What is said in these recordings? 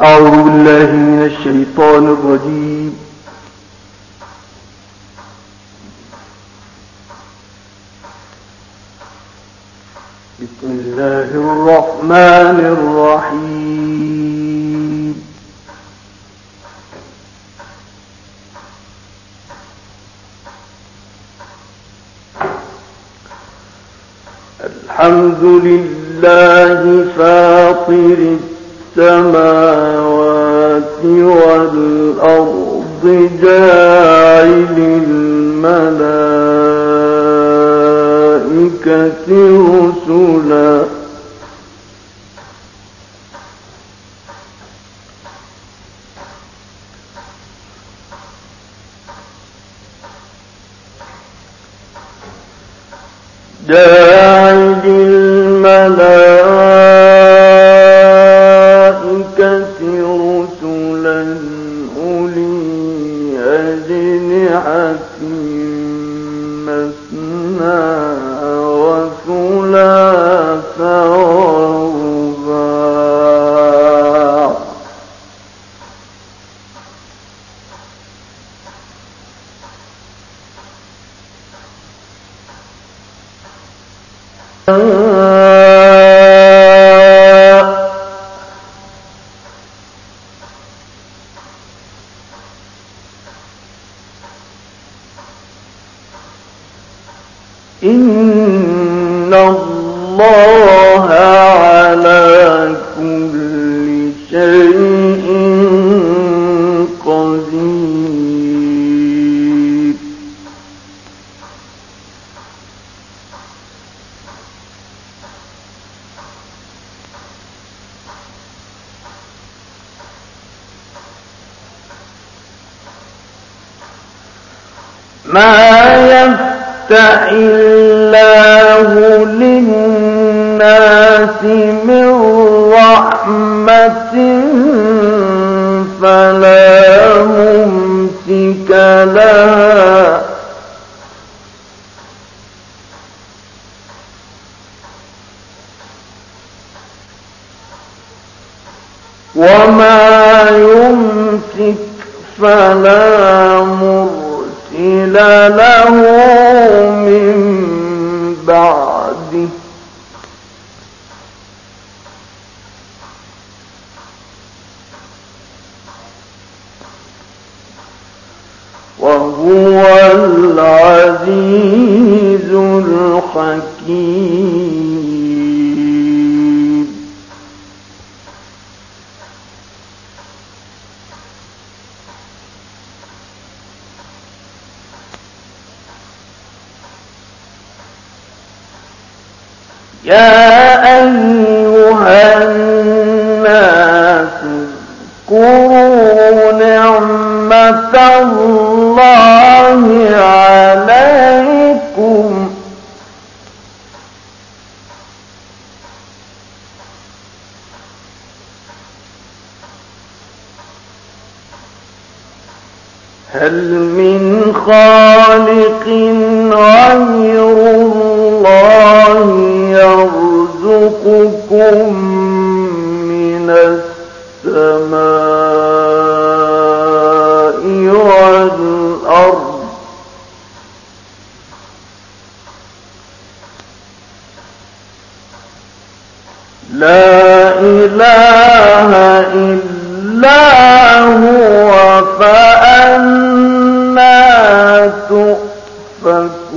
أعوذ بالله من الشيطان الرجيم. بسم الله الرحمن الرحيم. الحمد لله فاطر السماوات والأرض جاعل الملائكة رسلا. جاعل إن الله على كل شيء قدير ما يفتح الله للناس من رحمة فلا ممسك لها. وما بعده وهو العزيز الحكيم. يا أيها الناس نعمة الله عليكم. هل من خالق إله إلا هو فأنا تؤفكون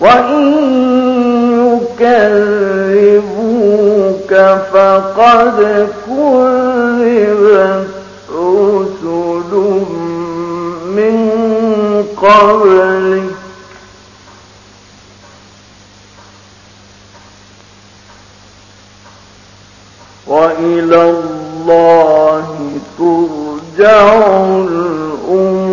وإن يكذبوك فقد كذبت رسل من قبلك. وإلى الله ترجع الأمور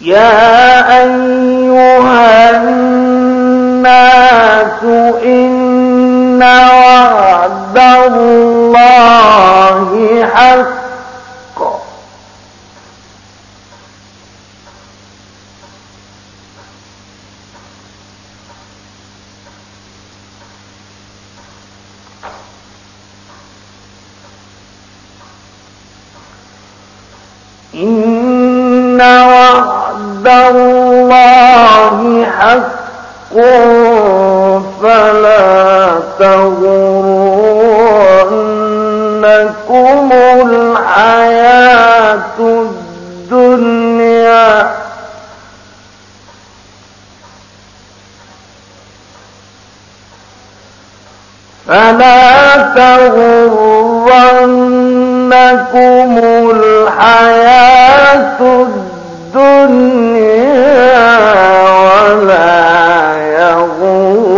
يا أيها الناس إن وعد الله حق. إن وعد الله حق. فلا تغرنكم الحياة الدنيا فلا تغرنكم الحياة الدنيا ولا يغرنكم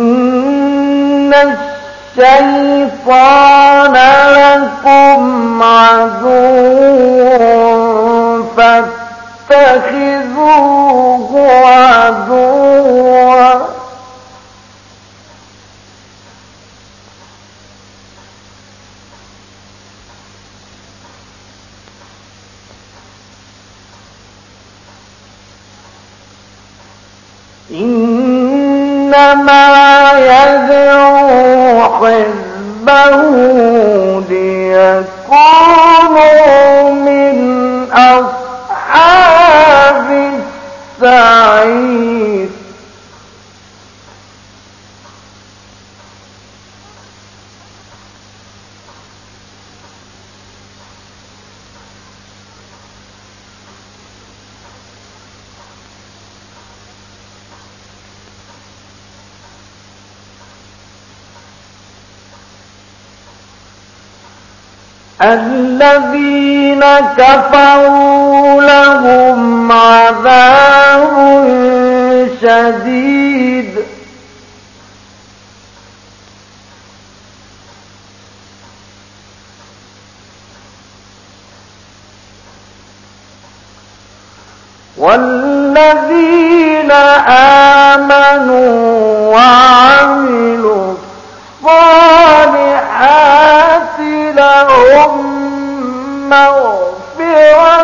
الشيطان لكم عدو فاتخذوه عدوا إنما يدعو حزبه ليكونوا من أصحاب السعير الذين كفروا لهم عذاب شديد. والذين آمنوا وعملوا الصالحات مغفرة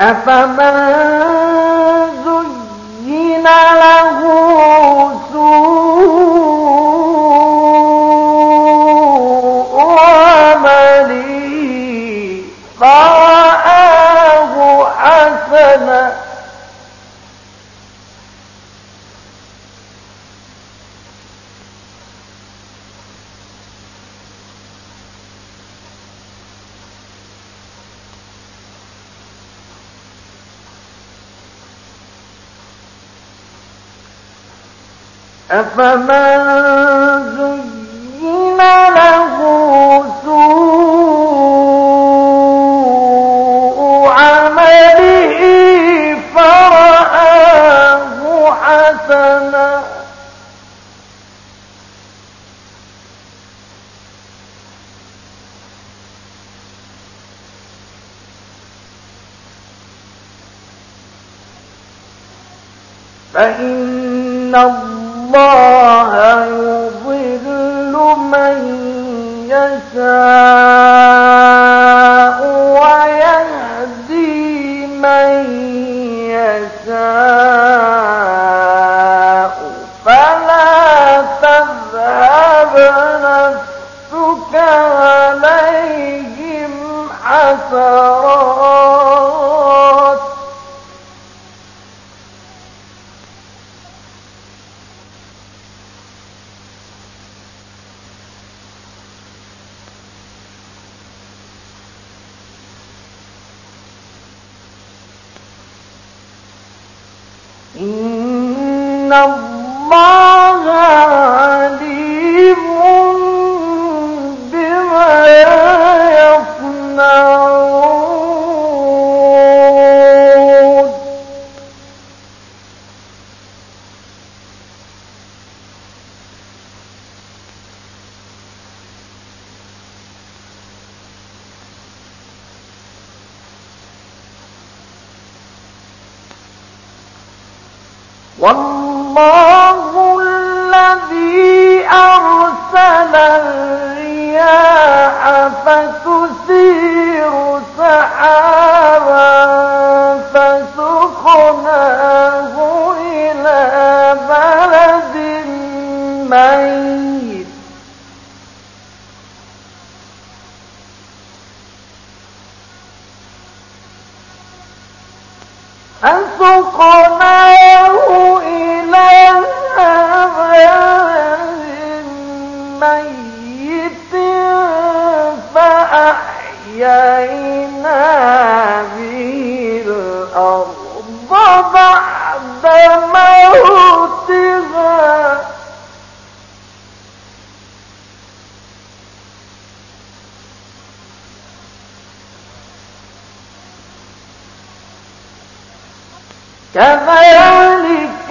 أفمن أفمن زين له سوء عمله فرآه حسنا فإن الله يضل إن الله والله الذي أرسل الرياح فتثير الأرض بعد موتها كذلك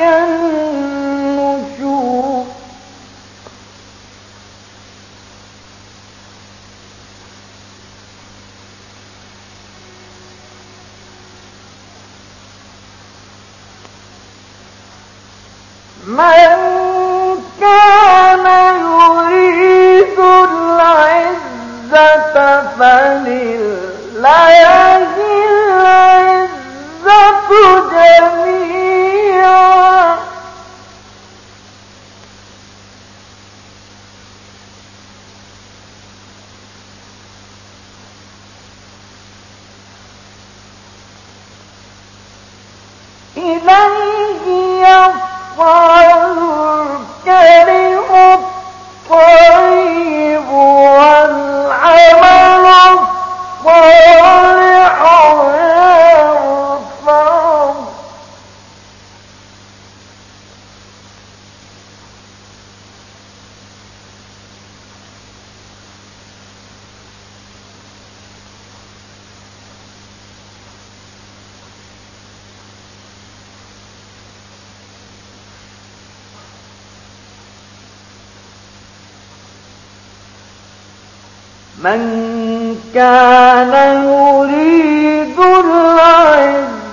من كان يريد العزة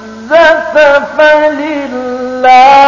فلله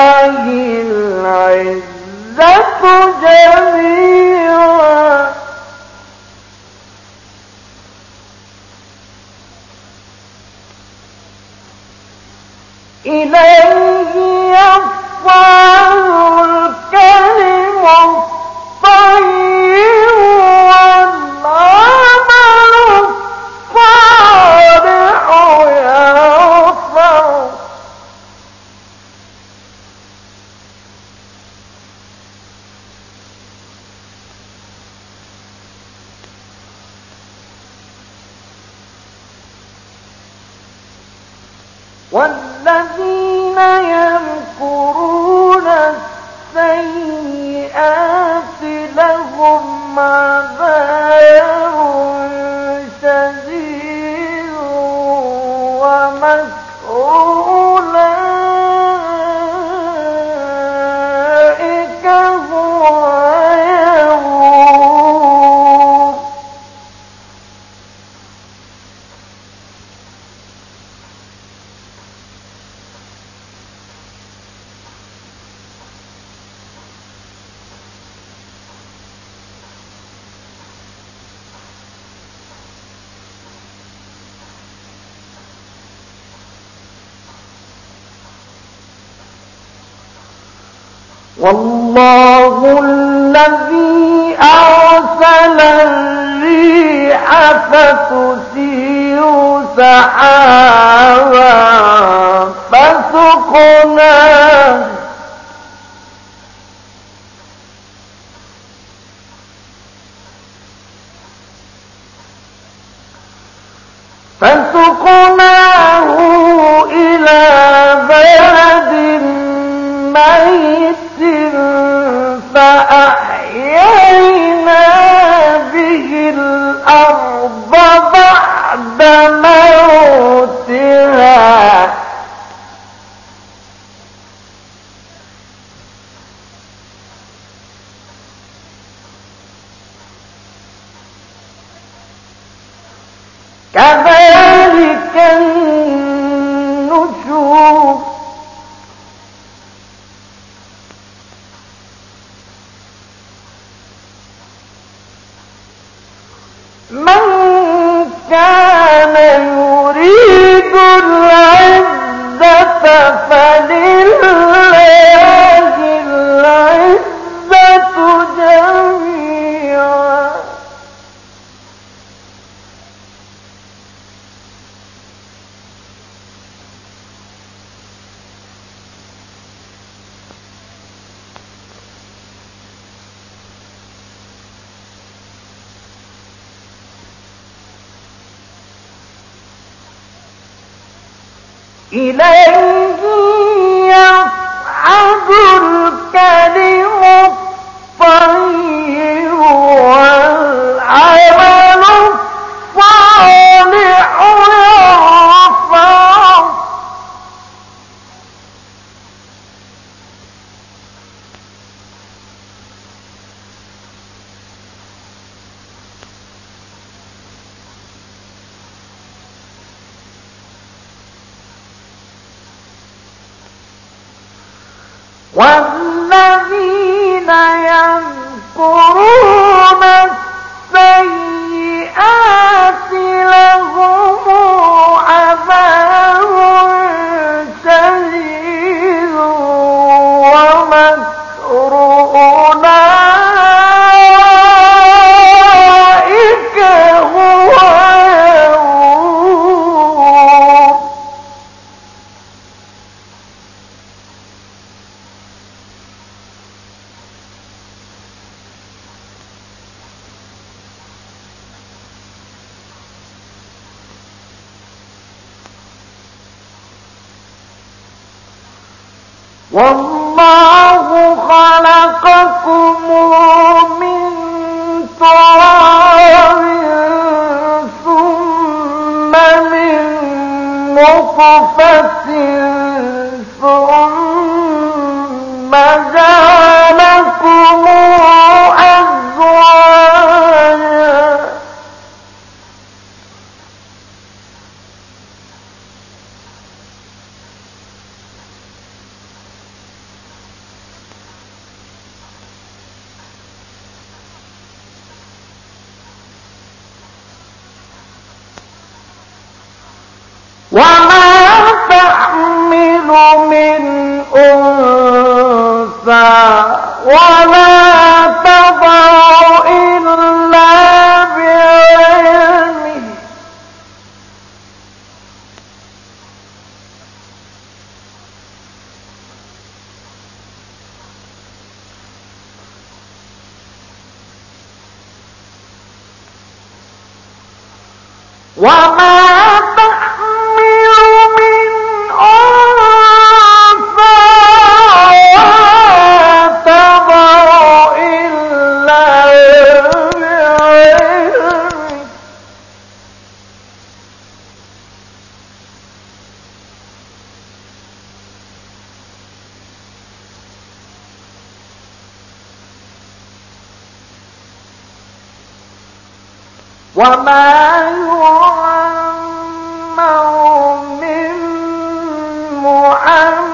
والله الذي أرسل الريح فتثير سحابا فسقناه فسقناه إلى بلد إليه والذين يذكرون والله خلقكم من تراب ثم من نطفة ولا تضع إلا بعلمه. وما وما يعمر من محمد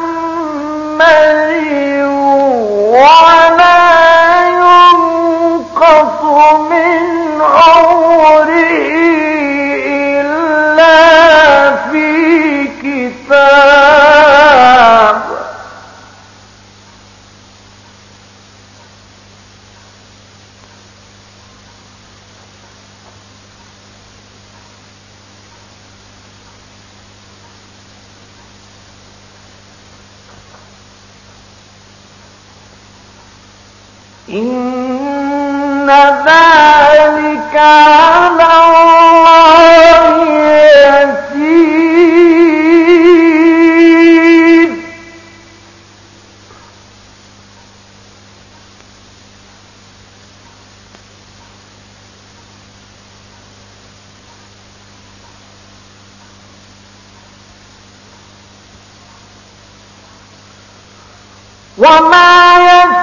وما يكفي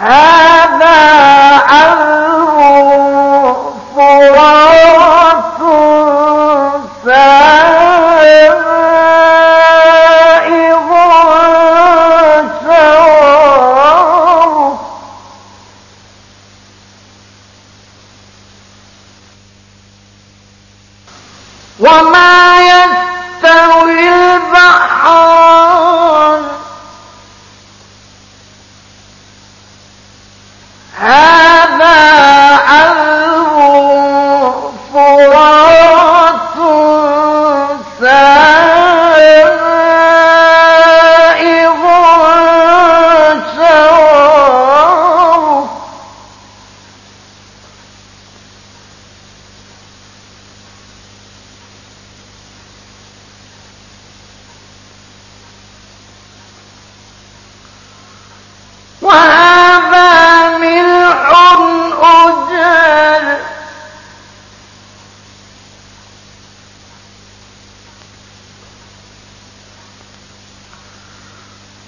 هذا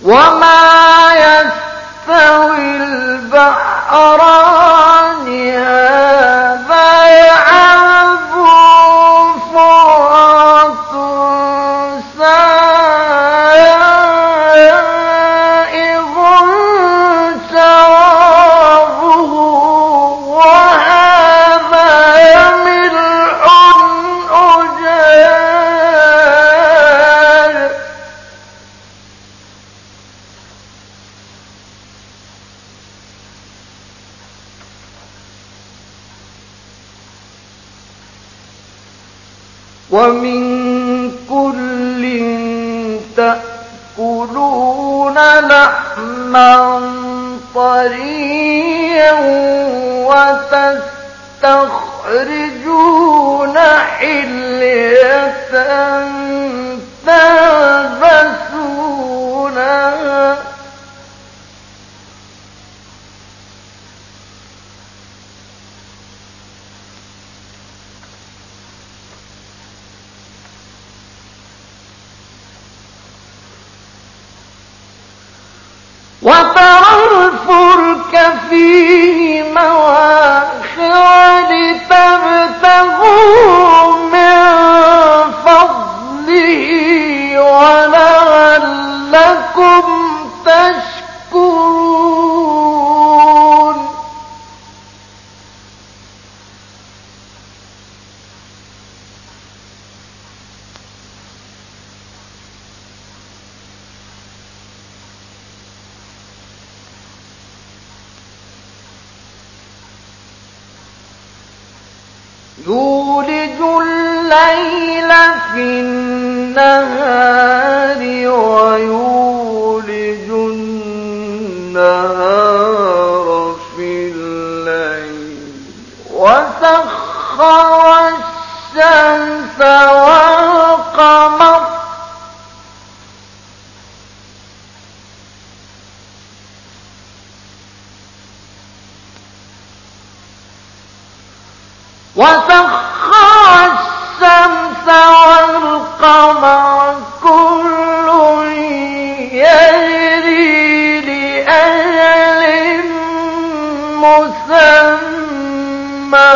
وما يستوي البحران ومن Oh, مواخر الشمس والقمر كل يجري مسمى.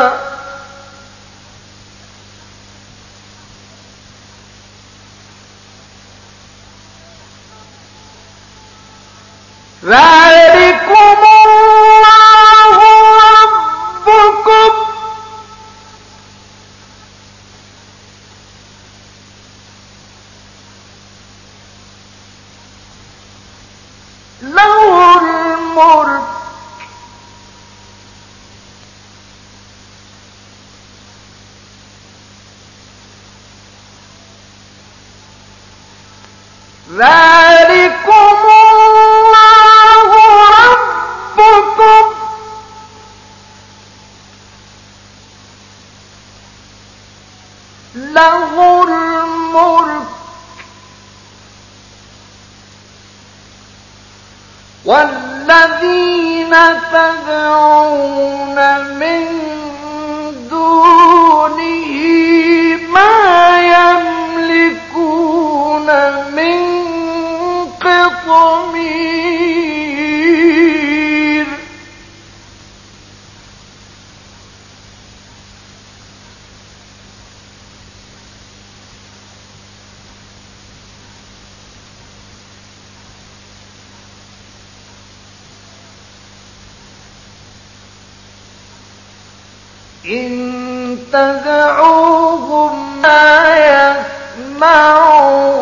ذلكم الله ربكم له الملك ذلكم الله ربكم. له الملك والذين تدعون إن تدعوهم لا يسمعوا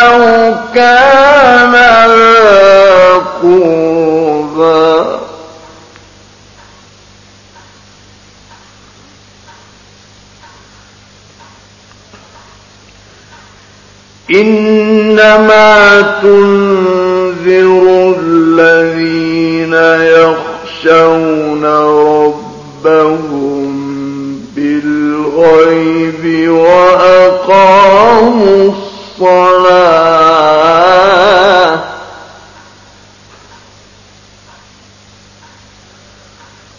ولو كان إنما تنذر الذين يخشون ربهم بالغيب وأقاموا الصلاة.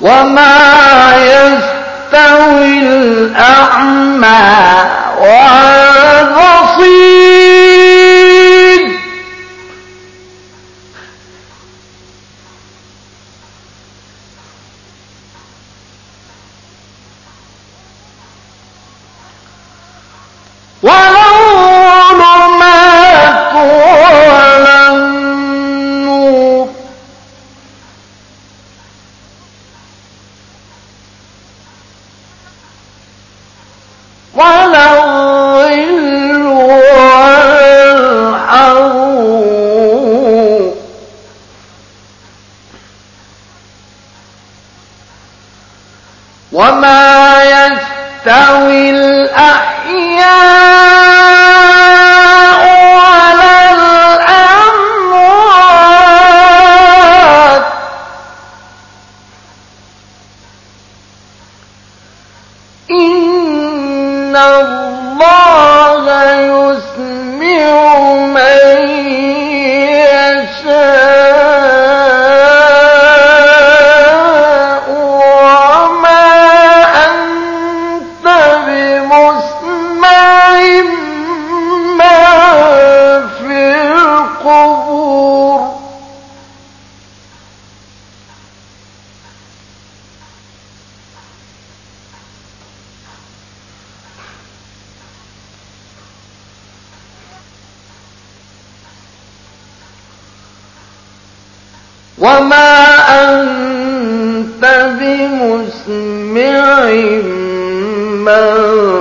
وما يستوي الأعمى والبصير وما أنت بمسمع من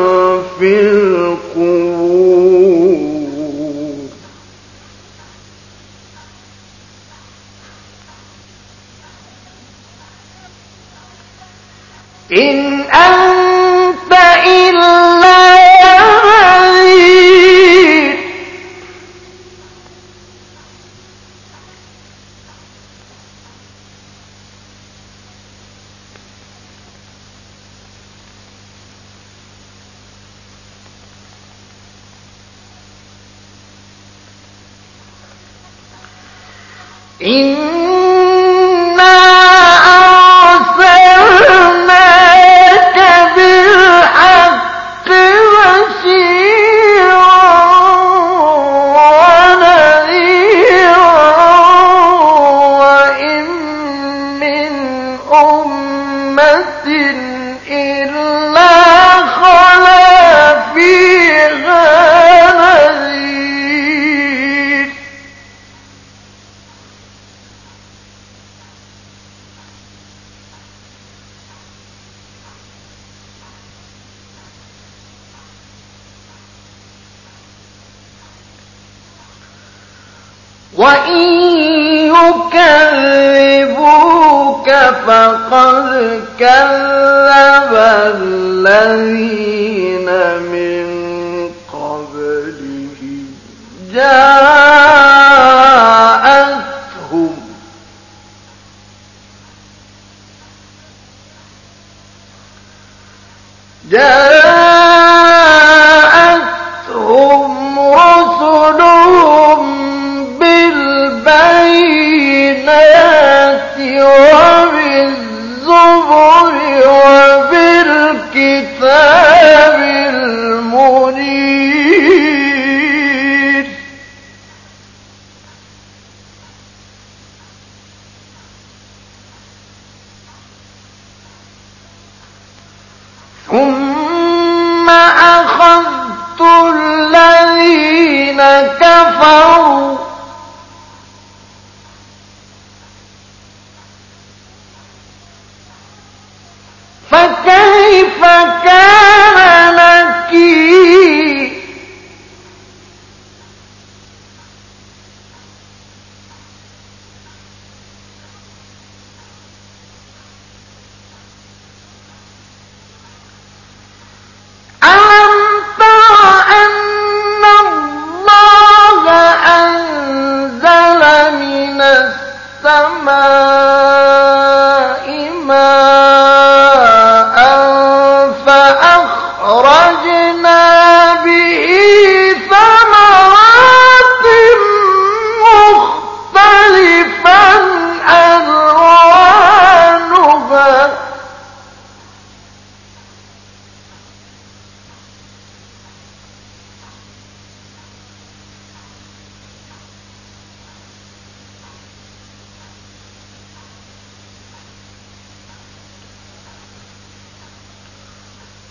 كذب الذين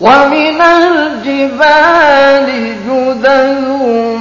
ومن الجبال جدل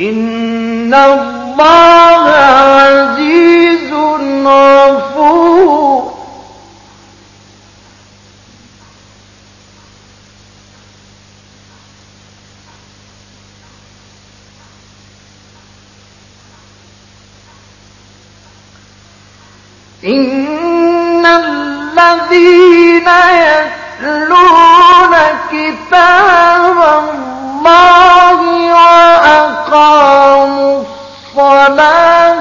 إن الله عزيز غفور إن الذين يتلون كتاب الصلاة.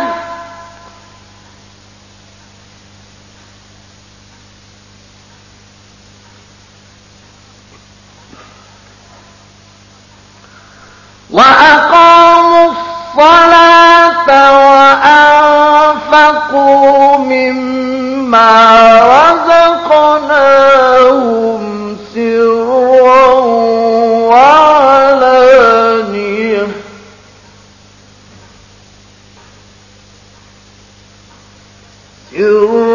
وأقاموا الصلاة وأنفقوا مما رزقناهم. You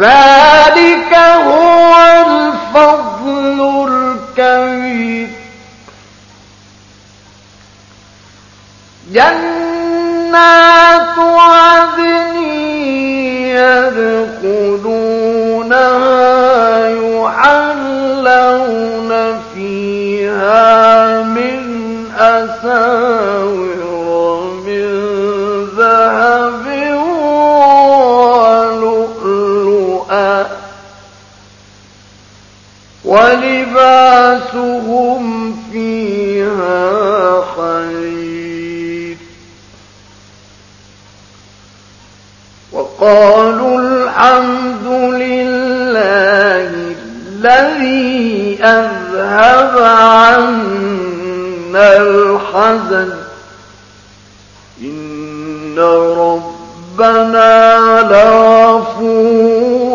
ذلك هو الفضل الكبير جنات عدن يدخلونها يحلون فيها من أسان ولباسهم فيها خير. وقالوا الحمد لله الذي أذهب عنا الحزن. إن ربنا لغفور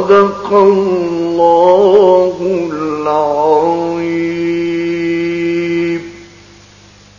صدق الله